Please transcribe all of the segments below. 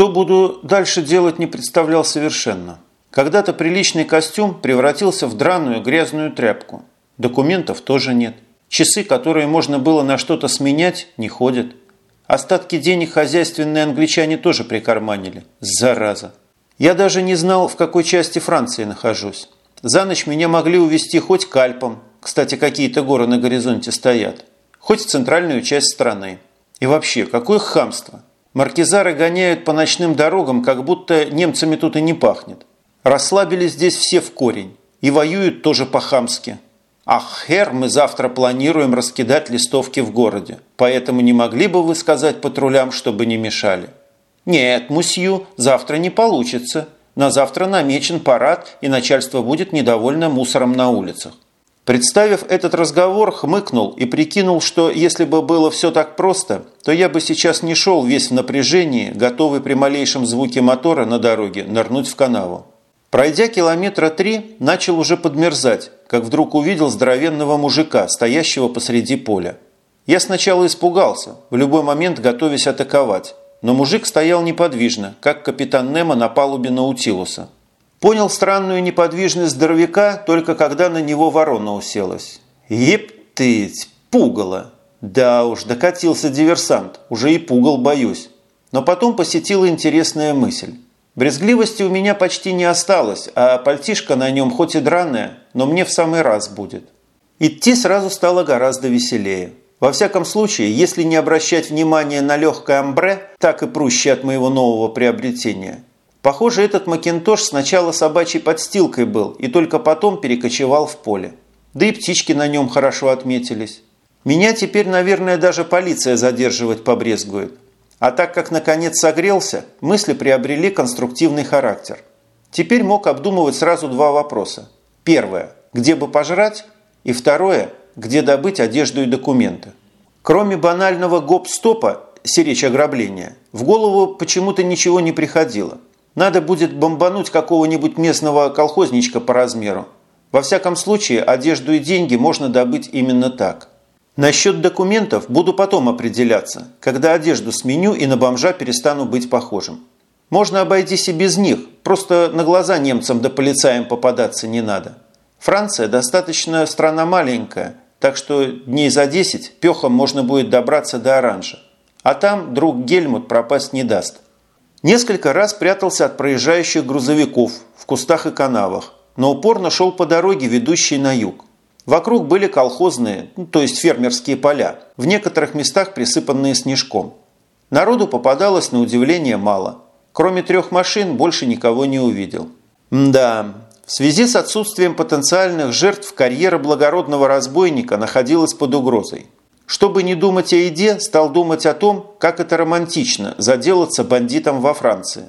Что буду дальше делать, не представлял совершенно. Когда-то приличный костюм превратился в драную грязную тряпку. Документов тоже нет. Часы, которые можно было на что-то сменять, не ходят. Остатки денег хозяйственные англичане тоже прикарманили. Зараза. Я даже не знал, в какой части Франции нахожусь. За ночь меня могли увезти хоть к Альпам, кстати, какие-то горы на горизонте стоят, хоть в центральную часть страны. И вообще, какое хамство! Маркизары гоняют по ночным дорогам, как будто немцами тут и не пахнет. Расслабились здесь все в корень. И воюют тоже по-хамски. Ах, хер, мы завтра планируем раскидать листовки в городе. Поэтому не могли бы вы сказать патрулям, чтобы не мешали? Нет, мусью, завтра не получится. На завтра намечен парад, и начальство будет недовольно мусором на улицах. Представив этот разговор, хмыкнул и прикинул, что если бы было все так просто, то я бы сейчас не шел весь в напряжении, готовый при малейшем звуке мотора на дороге нырнуть в канаву. Пройдя километра три, начал уже подмерзать, как вдруг увидел здоровенного мужика, стоящего посреди поля. Я сначала испугался, в любой момент готовясь атаковать, но мужик стоял неподвижно, как капитан Немо на палубе Наутилуса. Понял странную неподвижность здоровяка, только когда на него ворона уселась. Ептыть, пугало! Да уж, докатился диверсант, уже и пугал боюсь. Но потом посетила интересная мысль. Брезгливости у меня почти не осталось, а пальтишка на нем хоть и драная, но мне в самый раз будет. Идти сразу стало гораздо веселее. Во всяком случае, если не обращать внимания на легкое амбре, так и прущее от моего нового приобретения. Похоже, этот макинтош сначала собачьей подстилкой был и только потом перекочевал в поле. Да и птички на нем хорошо отметились. Меня теперь, наверное, даже полиция задерживать побрезгует. А так как наконец согрелся, мысли приобрели конструктивный характер. Теперь мог обдумывать сразу два вопроса. Первое – где бы пожрать? И второе – где добыть одежду и документы? Кроме банального гоп-стопа, сиречь ограбления, в голову почему-то ничего не приходило. Надо будет бомбануть какого-нибудь местного колхозничка по размеру. Во всяком случае, одежду и деньги можно добыть именно так. Насчет документов буду потом определяться, когда одежду сменю и на бомжа перестану быть похожим. Можно обойтись и без них, просто на глаза немцам да полицаям попадаться не надо. Франция достаточно страна маленькая, так что дней за 10 пехом можно будет добраться до Оранжа. А там друг Гельмут пропасть не даст. Несколько раз прятался от проезжающих грузовиков в кустах и канавах, но упорно шел по дороге, ведущей на юг. Вокруг были колхозные, ну, то есть фермерские поля, в некоторых местах присыпанные снежком. Народу попадалось на удивление мало. Кроме трех машин больше никого не увидел. Да, в связи с отсутствием потенциальных жертв карьера благородного разбойника находилась под угрозой. Чтобы не думать о еде, стал думать о том, как это романтично заделаться бандитом во Франции.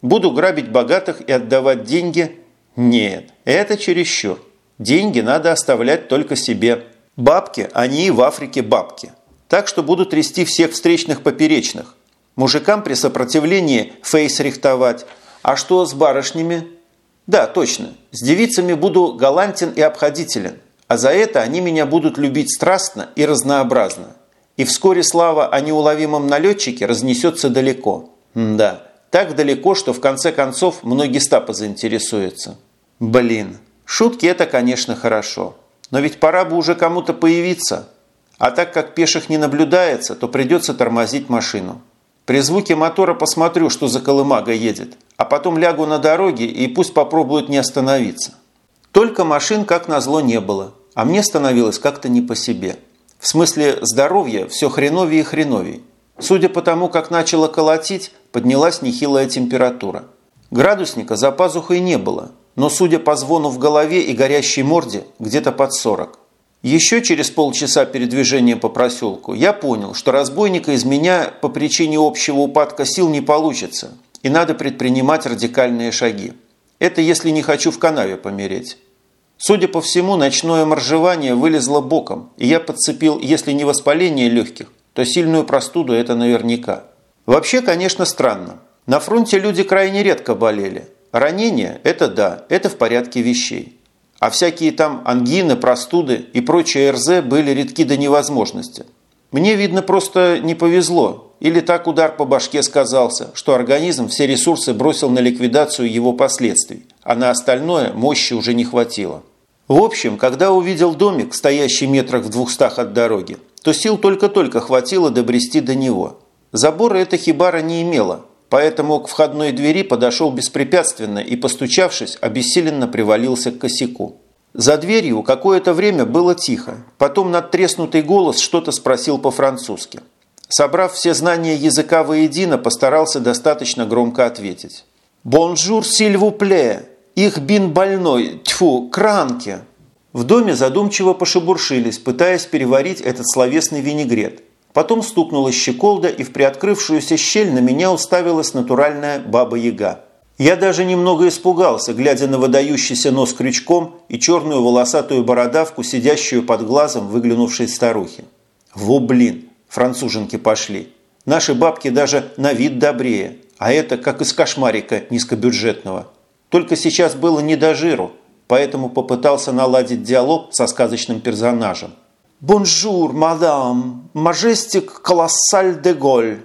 Буду грабить богатых и отдавать деньги? Нет, это чересчур. Деньги надо оставлять только себе. Бабки, они и в Африке бабки. Так что буду трясти всех встречных поперечных. Мужикам при сопротивлении фейс рихтовать. А что с барышнями? Да, точно. С девицами буду галантен и обходителен. А за это они меня будут любить страстно и разнообразно. И вскоре слава о неуловимом налетчике разнесется далеко. М да, так далеко, что в конце концов многие стапы заинтересуются. Блин, Шутки – это, конечно, хорошо. Но ведь пора бы уже кому-то появиться. А так как пеших не наблюдается, то придется тормозить машину. При звуке мотора посмотрю, что за колымага едет, а потом лягу на дороге и пусть попробуют не остановиться. Только машин, как назло, не было, а мне становилось как-то не по себе. В смысле здоровья все хреновее и хреновее. Судя по тому, как начало колотить, поднялась нехилая температура. Градусника за пазухой не было, но, судя по звону в голове и горящей морде, где-то под 40. Еще через полчаса передвижения по проселку я понял, что разбойника из меня по причине общего упадка сил не получится, и надо предпринимать радикальные шаги. Это если не хочу в канаве помереть. Судя по всему, ночное моржевание вылезло боком, и я подцепил, если не воспаление легких, то сильную простуду это наверняка. Вообще, конечно, странно. На фронте люди крайне редко болели – Ранения – это да, это в порядке вещей. А всякие там ангины, простуды и прочие РЗ были редки до невозможности. Мне, видно, просто не повезло. Или так удар по башке сказался, что организм все ресурсы бросил на ликвидацию его последствий, а на остальное мощи уже не хватило. В общем, когда увидел домик, стоящий метрах в двухстах от дороги, то сил только-только хватило добрести до него. Забора эта хибара не имела, поэтому к входной двери подошел беспрепятственно и, постучавшись, обессиленно привалился к косяку. За дверью какое-то время было тихо. Потом надтреснутый голос что-то спросил по-французски. Собрав все знания языка воедино, постарался достаточно громко ответить. «Bonjour, s'il vous plaît! Ich bin больной! Тьфу, kranke!» В доме задумчиво пошебуршились, пытаясь переварить этот словесный винегрет. Потом стукнула щеколда, и в приоткрывшуюся щель на меня уставилась натуральная баба-яга. Я даже немного испугался, глядя на выдающийся нос крючком и черную волосатую бородавку, сидящую под глазом выглянувшей старухи. Во блин, француженки пошли. Наши бабки даже на вид добрее, а это как из кошмарика низкобюджетного. Только сейчас было не до жиру, поэтому попытался наладить диалог со сказочным персонажем. «Bonjour, madame! Majestique colossal de Gaulle!»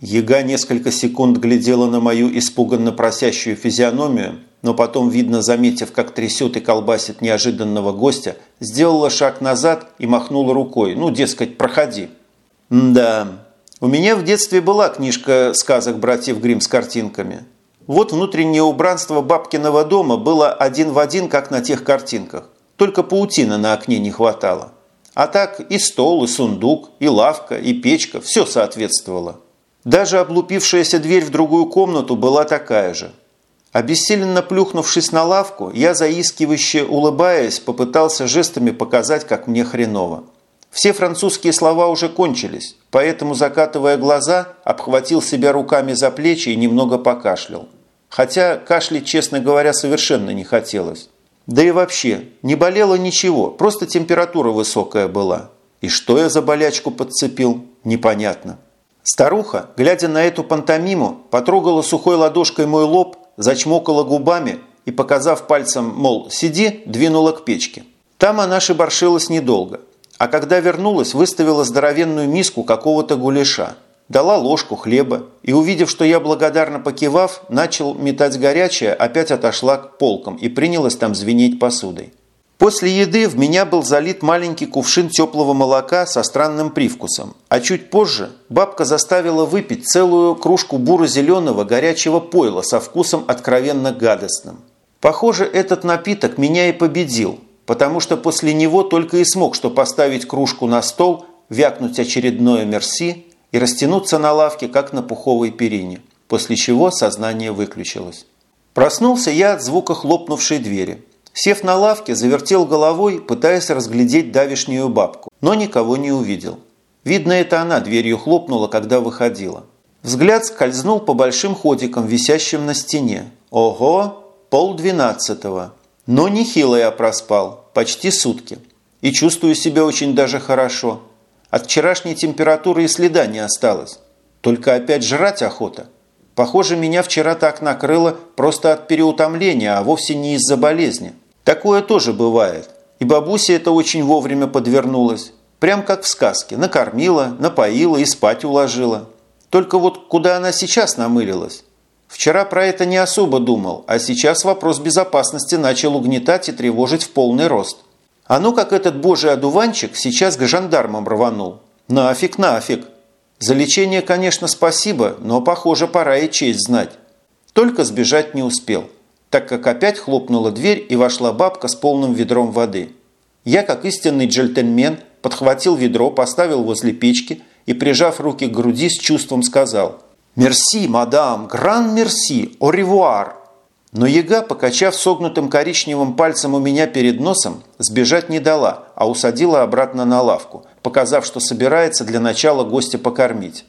Ега несколько секунд глядела на мою испуганно просящую физиономию, но потом, видно, заметив, как трясет и колбасит неожиданного гостя, сделала шаг назад и махнула рукой. Ну, дескать, проходи. да, у меня в детстве была книжка сказок братьев Гримм с картинками. Вот внутреннее убранство бабкиного дома было один в один, как на тех картинках. Только паутины на окне не хватало. А так и стол, и сундук, и лавка, и печка – все соответствовало. Даже облупившаяся дверь в другую комнату была такая же. Обессиленно плюхнувшись на лавку, я заискивающе улыбаясь, попытался жестами показать, как мне хреново. Все французские слова уже кончились, поэтому, закатывая глаза, обхватил себя руками за плечи и немного покашлял. Хотя кашлять, честно говоря, совершенно не хотелось. Да и вообще, не болело ничего, просто температура высокая была. И что я за болячку подцепил, непонятно. Старуха, глядя на эту пантомиму, потрогала сухой ладошкой мой лоб, зачмокала губами и, показав пальцем, мол, сиди, двинула к печке. Там она шибаршилась недолго, а когда вернулась, выставила здоровенную миску какого-то гуляша, дала ложку хлеба и, увидев, что я благодарно покивав, начал метать горячее, опять отошла к полкам и принялась там звенеть посудой. После еды в меня был залит маленький кувшин теплого молока со странным привкусом, а чуть позже бабка заставила выпить целую кружку буро-зеленого горячего пойла со вкусом откровенно гадостным. Похоже, этот напиток меня и победил, потому что после него только и смог что поставить кружку на стол, вякнуть очередное мерси и растянуться на лавке, как на пуховой перине, после чего сознание выключилось. Проснулся я от звука хлопнувшей двери – Сев на лавке, завертел головой, пытаясь разглядеть давишнюю бабку, но никого не увидел. Видно, это она дверью хлопнула, когда выходила. Взгляд скользнул по большим ходикам, висящим на стене. Ого, полдвенадцатого. Но нехило я проспал, почти сутки. И чувствую себя очень даже хорошо. От вчерашней температуры и следа не осталось. Только опять жрать охота. Похоже, меня вчера так накрыло просто от переутомления, а вовсе не из-за болезни. Такое тоже бывает. И бабуся это очень вовремя подвернулась. Прям как в сказке. Накормила, напоила и спать уложила. Только вот куда она сейчас намылилась? Вчера про это не особо думал, а сейчас вопрос безопасности начал угнетать и тревожить в полный рост. А ну как этот божий одуванчик сейчас к жандармам рванул. Нафиг, нафиг. За лечение, конечно, спасибо, но, похоже, пора и честь знать. Только сбежать не успел так как опять хлопнула дверь и вошла бабка с полным ведром воды. Я, как истинный джентльмен, подхватил ведро, поставил возле печки и, прижав руки к груди, с чувством сказал «Мерси, мадам, гран мерси, о ревуар!» Но яга, покачав согнутым коричневым пальцем у меня перед носом, сбежать не дала, а усадила обратно на лавку, показав, что собирается для начала гостя покормить.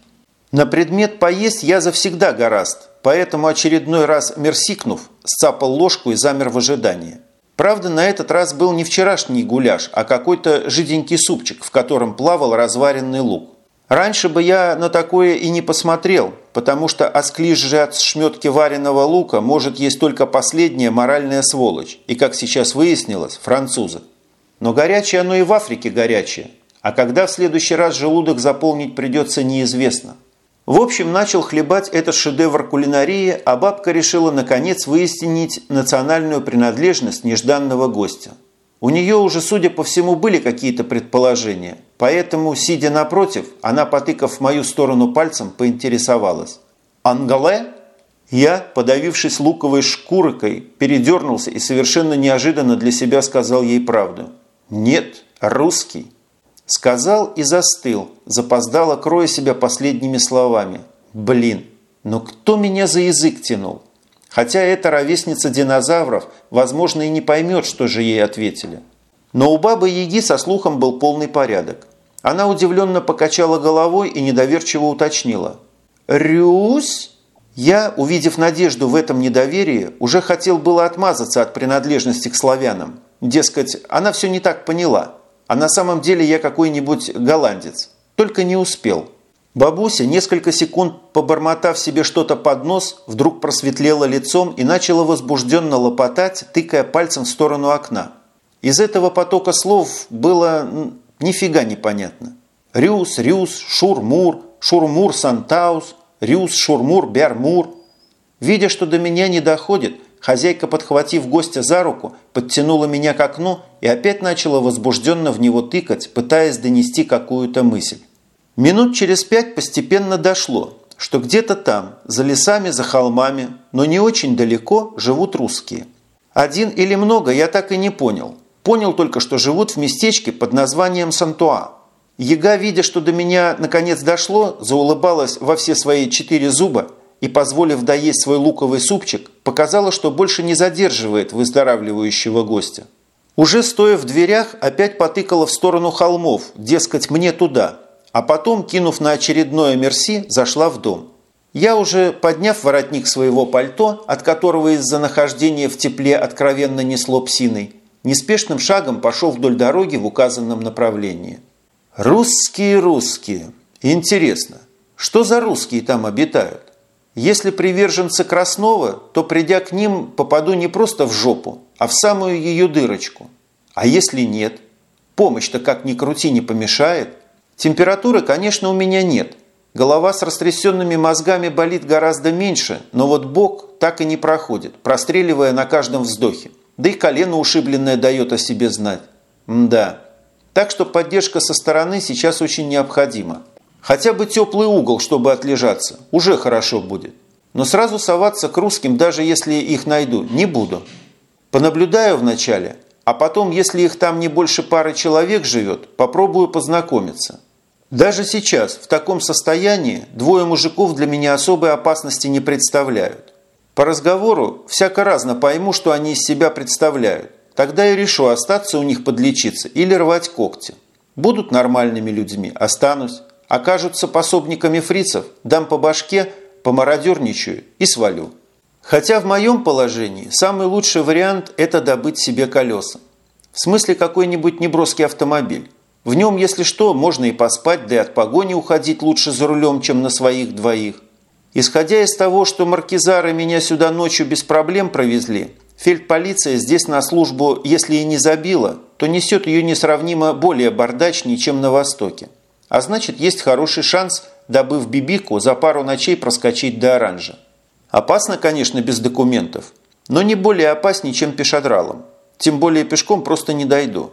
На предмет поесть я завсегда гораст, поэтому очередной раз мерсикнув, сцапал ложку и замер в ожидании. Правда, на этот раз был не вчерашний гуляш, а какой-то жиденький супчик, в котором плавал разваренный лук. Раньше бы я на такое и не посмотрел, потому что осклизжи от шметки вареного лука может есть только последняя моральная сволочь, и, как сейчас выяснилось, французы. Но горячее оно и в Африке горячее, А когда в следующий раз желудок заполнить придется, неизвестно. В общем, начал хлебать этот шедевр кулинарии, а бабка решила наконец выяснить национальную принадлежность нежданного гостя. У нее уже, судя по всему, были какие-то предположения, поэтому, сидя напротив, она, потыкав в мою сторону пальцем, поинтересовалась. «Ангале?» Я, подавившись луковой шкуркой, передернулся и совершенно неожиданно для себя сказал ей правду. «Нет, русский». Сказал и застыл, запоздало кроя себя последними словами. «Блин, но кто меня за язык тянул?» Хотя эта ровесница динозавров, возможно, и не поймет, что же ей ответили. Но у бабы Яги со слухом был полный порядок. Она удивленно покачала головой и недоверчиво уточнила. «Рюсь?» Я, увидев надежду в этом недоверии, уже хотел было отмазаться от принадлежности к славянам. Дескать, она все не так поняла, а на самом деле я какой-нибудь голландец. Только не успел. Бабуся, несколько секунд побормотав себе что-то под нос, вдруг просветлела лицом и начала возбужденно лопотать, тыкая пальцем в сторону окна. Из этого потока слов было нифига непонятно. Рюс, Рюс, Шурмур, Шурмур, Сантаус – Рюс, Шурмур, Бярмур. Видя, что до меня не доходит, хозяйка, подхватив гостя за руку, подтянула меня к окну и опять начала возбужденно в него тыкать, пытаясь донести какую-то мысль. Минут через пять постепенно дошло, что где-то там, за лесами, за холмами, но не очень далеко, живут русские. Один или много, я так и не понял. Понял только, что живут в местечке под названием Сантуа. Яга, видя, что до меня наконец дошло, заулыбалась во все свои четыре зуба и, позволив доесть свой луковый супчик, показала, что больше не задерживает выздоравливающего гостя. Уже стоя в дверях, опять потыкала в сторону холмов, дескать, мне туда, а потом, кинув на очередное мерси, зашла в дом. Я уже, подняв воротник своего пальто, от которого из-за нахождения в тепле откровенно несло псиной, неспешным шагом пошел вдоль дороги в указанном направлении. Русские, русские. Интересно, что за русские там обитают? Если приверженцы Краснова, то, придя к ним, попаду не просто в жопу, а в самую ее дырочку. А если нет? Помощь-то как ни крути не помешает. Температуры, конечно, у меня нет. Голова с растрясенными мозгами болит гораздо меньше, но вот бок так и не проходит, простреливая на каждом вздохе. Да и колено ушибленное дает о себе знать. Мда. Так что поддержка со стороны сейчас очень необходима. Хотя бы теплый угол, чтобы отлежаться, уже хорошо будет. Но сразу соваться к русским, даже если их найду, не буду. Понаблюдаю вначале, а потом, если их там не больше пары человек живет, попробую познакомиться. Даже сейчас, в таком состоянии, двое мужиков для меня особой опасности не представляют. По разговору всяко разно пойму, что они из себя представляют. Тогда и решу, остаться у них подлечиться или рвать когти. Будут нормальными людьми, останусь. Окажутся пособниками фрицев, дам по башке, помародерничаю и свалю. Хотя в моем положении самый лучший вариант – это добыть себе колеса. В смысле какой-нибудь неброский автомобиль. В нем, если что, можно и поспать, да и от погони уходить лучше за рулем, чем на своих двоих. Исходя из того, что маркизары меня сюда ночью без проблем провезли, Фельдполиция здесь на службу, если и не забила, то несет ее несравнимо более бардачнее, чем на Востоке. А значит, есть хороший шанс, добыв бибику, за пару ночей проскочить до оранжа. Опасно, конечно, без документов, но не более опаснее, чем пешедралом. Тем более пешком просто не дойду.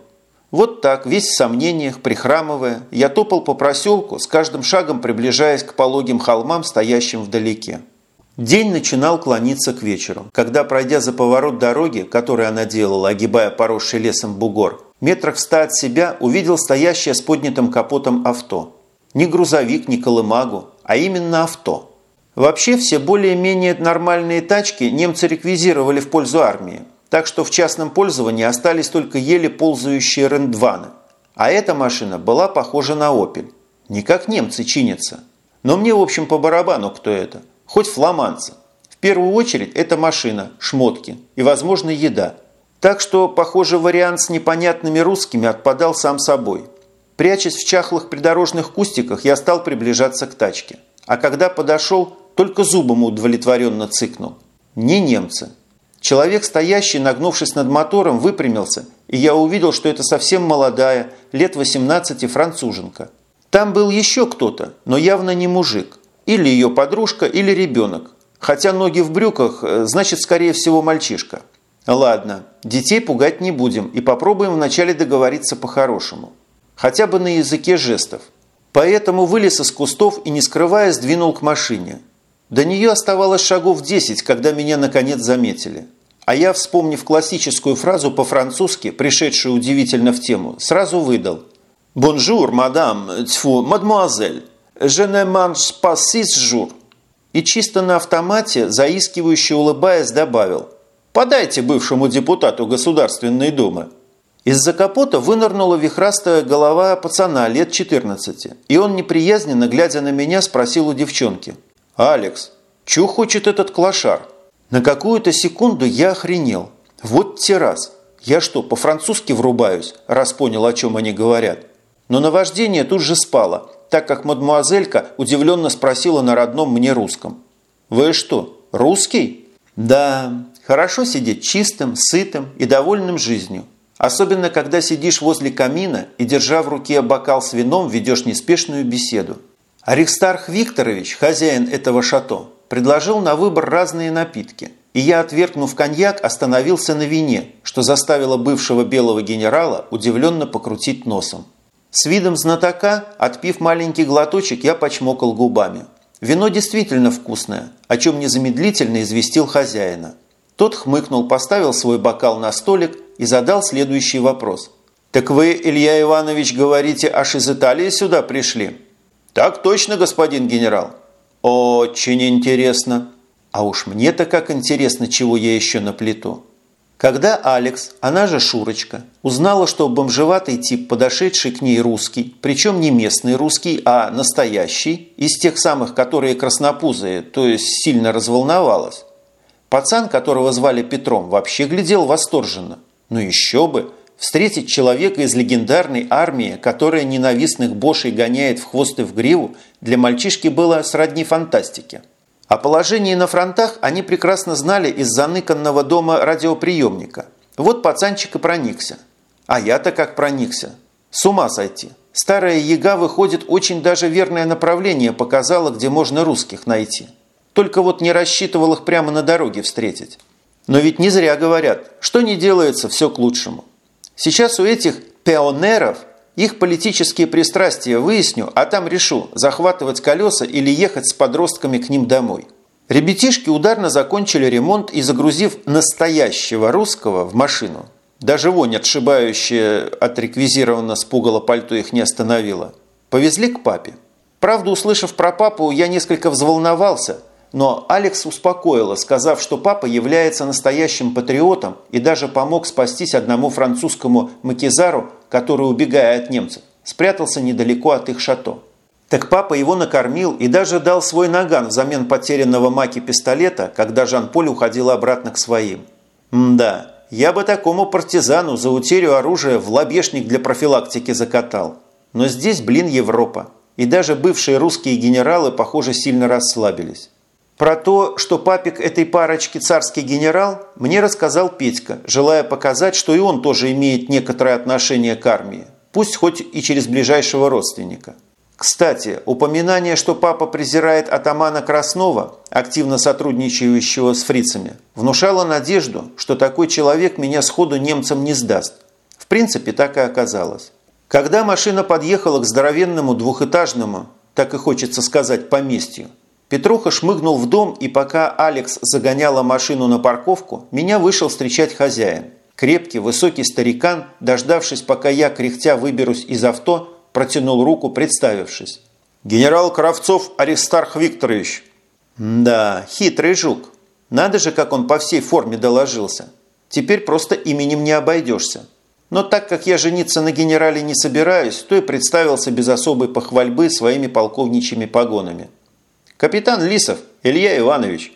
Вот так, весь в сомнениях, прихрамывая, я топал по проселку, с каждым шагом приближаясь к пологим холмам, стоящим вдалеке. День начинал клониться к вечеру, когда, пройдя за поворот дороги, который она делала, огибая поросший лесом бугор, метрах в ста от себя увидел стоящее с поднятым капотом авто. Не грузовик, не колымагу, а именно авто. Вообще все более-менее нормальные тачки немцы реквизировали в пользу армии, так что в частном пользовании остались только еле ползающие рендваны. А эта машина была похожа на «Опель». Не как немцы чинятся. Но мне, в общем, по барабану кто это хоть фламанца. В первую очередь это машина, шмотки и, возможно, еда. Так что, похоже, вариант с непонятными русскими отпадал сам собой. Прячась в чахлых придорожных кустиках, я стал приближаться к тачке. А когда подошел, только зубом удовлетворенно цыкнул. Не немцы. Человек, стоящий, нагнувшись над мотором, выпрямился и я увидел, что это совсем молодая, лет 18 француженка. Там был еще кто-то, но явно не мужик. Или ее подружка, или ребенок. Хотя ноги в брюках, э, значит, скорее всего, мальчишка. Ладно, детей пугать не будем и попробуем вначале договориться по-хорошему. Хотя бы на языке жестов. Поэтому вылез из кустов и, не скрывая, двинул к машине. До нее оставалось шагов 10, когда меня наконец заметили. А я, вспомнив классическую фразу по-французски, пришедшую удивительно в тему, сразу выдал. «Bonjour, madame, тьфу, mademoiselle, je ne mange pas six jours». И чисто на автомате, заискивающе улыбаясь, добавил «Подайте бывшему депутату Государственной Думы». Из-за капота вынырнула вихрастая голова пацана лет 14, и он, неприязненно глядя на меня, спросил у девчонки. «Алекс, чё хочет этот клошар?» На какую-то секунду я охренел. Вот те раз. Я что, по-французски врубаюсь, раз понял, о чем они говорят? Но наваждение тут же спало, так как мадмуазелька удивленно спросила на родном мне русском. «Вы что, русский?» «Да, хорошо сидеть чистым, сытым и довольным жизнью. Особенно, когда сидишь возле камина и, держа в руке бокал с вином, ведешь неспешную беседу. Аристарх Викторович, хозяин этого шато, предложил на выбор разные напитки, и я, отвергнув коньяк, остановился на вине, что заставило бывшего белого генерала удивленно покрутить носом. С видом знатока, отпив маленький глоточек, я почмокал губами. Вино действительно вкусное, о чем незамедлительно известил хозяина. Тот хмыкнул, поставил свой бокал на столик и задал следующий вопрос. «Так вы, Илья Иванович, говорите, аж из Италии сюда пришли?» «Так точно, господин генерал. Очень интересно. А уж мне-то как интересно, чего я еще наплету. Когда Алекс, она же Шурочка, узнала, что бомжеватый тип, подошедший к ней русский, причем не местный русский, а настоящий, из тех самых, которые краснопузые, то есть сильно разволновалась. Пацан, которого звали Петром, вообще глядел восторженно. Ну еще бы! Встретить человека из легендарной армии, которая ненавистных бошей гоняет в хвост и в гриву, для мальчишки было сродни фантастике. О положении на фронтах они прекрасно знали из заныканного дома радиоприемника. Вот пацанчик и проникся. А я-то как проникся. С ума сойти. Старая яга, выходит, очень даже верное направление показала, где можно русских найти. Только вот не рассчитывал их прямо на дороге встретить. Но ведь не зря говорят, что не делается, все к лучшему. Сейчас у этих пионеров их политические пристрастия выясню, а там решу, захватывать колеса или ехать с подростками к ним домой. Ребятишки ударно закончили ремонт и, загрузив настоящего русского в машину, даже вонь, отшибающая от реквизированно с пугала пальто их не остановила, повезли к папе. Правда, услышав про папу, я несколько взволновался – но Алекс успокоила, сказав, что папа является настоящим патриотом и даже помог спастись одному французскому макизару, который, убегая от немцев, спрятался недалеко от их шато. Так папа его накормил и даже дал свой наган взамен потерянного маки пистолета, когда Жан-Поль уходил обратно к своим. Мда, я бы такому партизану за утерю оружия в лобешник для профилактики закатал. Но здесь, блин, Европа. И даже бывшие русские генералы, похоже, сильно расслабились. Про то, что папик этой парочки царский генерал, мне рассказал Петька, желая показать, что и он тоже имеет некоторое отношение к армии, пусть хоть и через ближайшего родственника. Кстати, упоминание, что папа презирает атамана Краснова, активно сотрудничающего с фрицами, внушало надежду, что такой человек меня сходу немцам не сдаст. В принципе, так и оказалось. Когда машина подъехала к здоровенному двухэтажному, так и хочется сказать, поместью, Петруха шмыгнул в дом, и пока Алекс загоняла машину на парковку, меня вышел встречать хозяин. Крепкий, высокий старикан, дождавшись, пока я, кряхтя, выберусь из авто, протянул руку, представившись. «Генерал Кравцов Аристарх Викторович». «Да, хитрый жук. Надо же, как он по всей форме доложился. Теперь просто именем не обойдешься. Но так как я жениться на генерале не собираюсь, то и представился без особой похвальбы своими полковничьими погонами». «Капитан Лисов, Илья Иванович».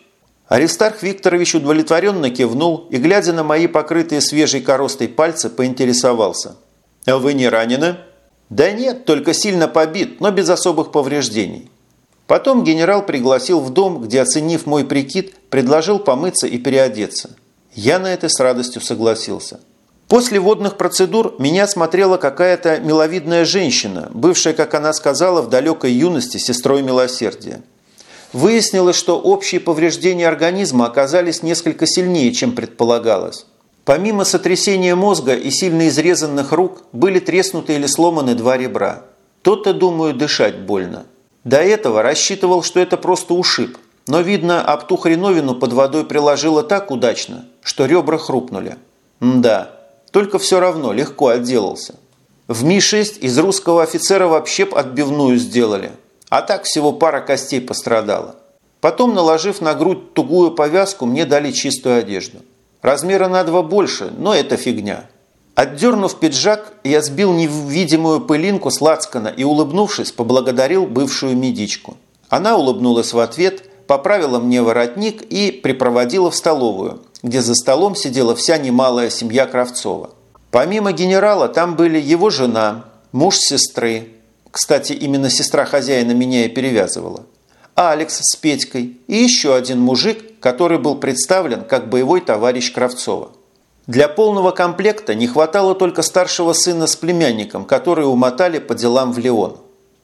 Аристарх Викторович удовлетворенно кивнул и, глядя на мои покрытые свежей коростой пальцы, поинтересовался. «А вы не ранены?» «Да нет, только сильно побит, но без особых повреждений». Потом генерал пригласил в дом, где, оценив мой прикид, предложил помыться и переодеться. Я на это с радостью согласился. После водных процедур меня смотрела какая-то миловидная женщина, бывшая, как она сказала, в далекой юности сестрой милосердия. Выяснилось, что общие повреждения организма оказались несколько сильнее, чем предполагалось. Помимо сотрясения мозга и сильно изрезанных рук, были треснуты или сломаны два ребра. То-то, думаю, дышать больно. До этого рассчитывал, что это просто ушиб, но, видно, об ту хреновину под водой приложило так удачно, что ребра хрупнули. Да, только все равно легко отделался. В Ми-6 из русского офицера вообще отбивную сделали, а так всего пара костей пострадала. Потом, наложив на грудь тугую повязку, мне дали чистую одежду. Размера на два больше, но это фигня. Отдернув пиджак, я сбил невидимую пылинку с лацкана и, улыбнувшись, поблагодарил бывшую медичку. Она улыбнулась в ответ, поправила мне воротник и припроводила в столовую – где за столом сидела вся немалая семья Кравцова. Помимо генерала там были его жена, муж сестры, кстати, именно сестра хозяина меня и перевязывала, Алекс с Петькой и еще один мужик, который был представлен как боевой товарищ Кравцова. Для полного комплекта не хватало только старшего сына с племянником, которые умотали по делам в Леон.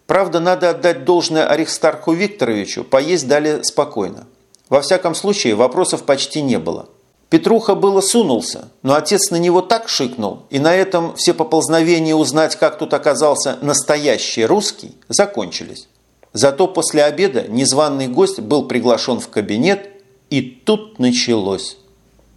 Правда, надо отдать должное Аристарху Викторовичу, поесть дали спокойно. Во всяком случае, вопросов почти не было. Петруха было сунулся, но отец на него так шикнул, и на этом все поползновения узнать, как тут оказался настоящий русский, закончились. Зато после обеда незваный гость был приглашен в кабинет, и тут началось.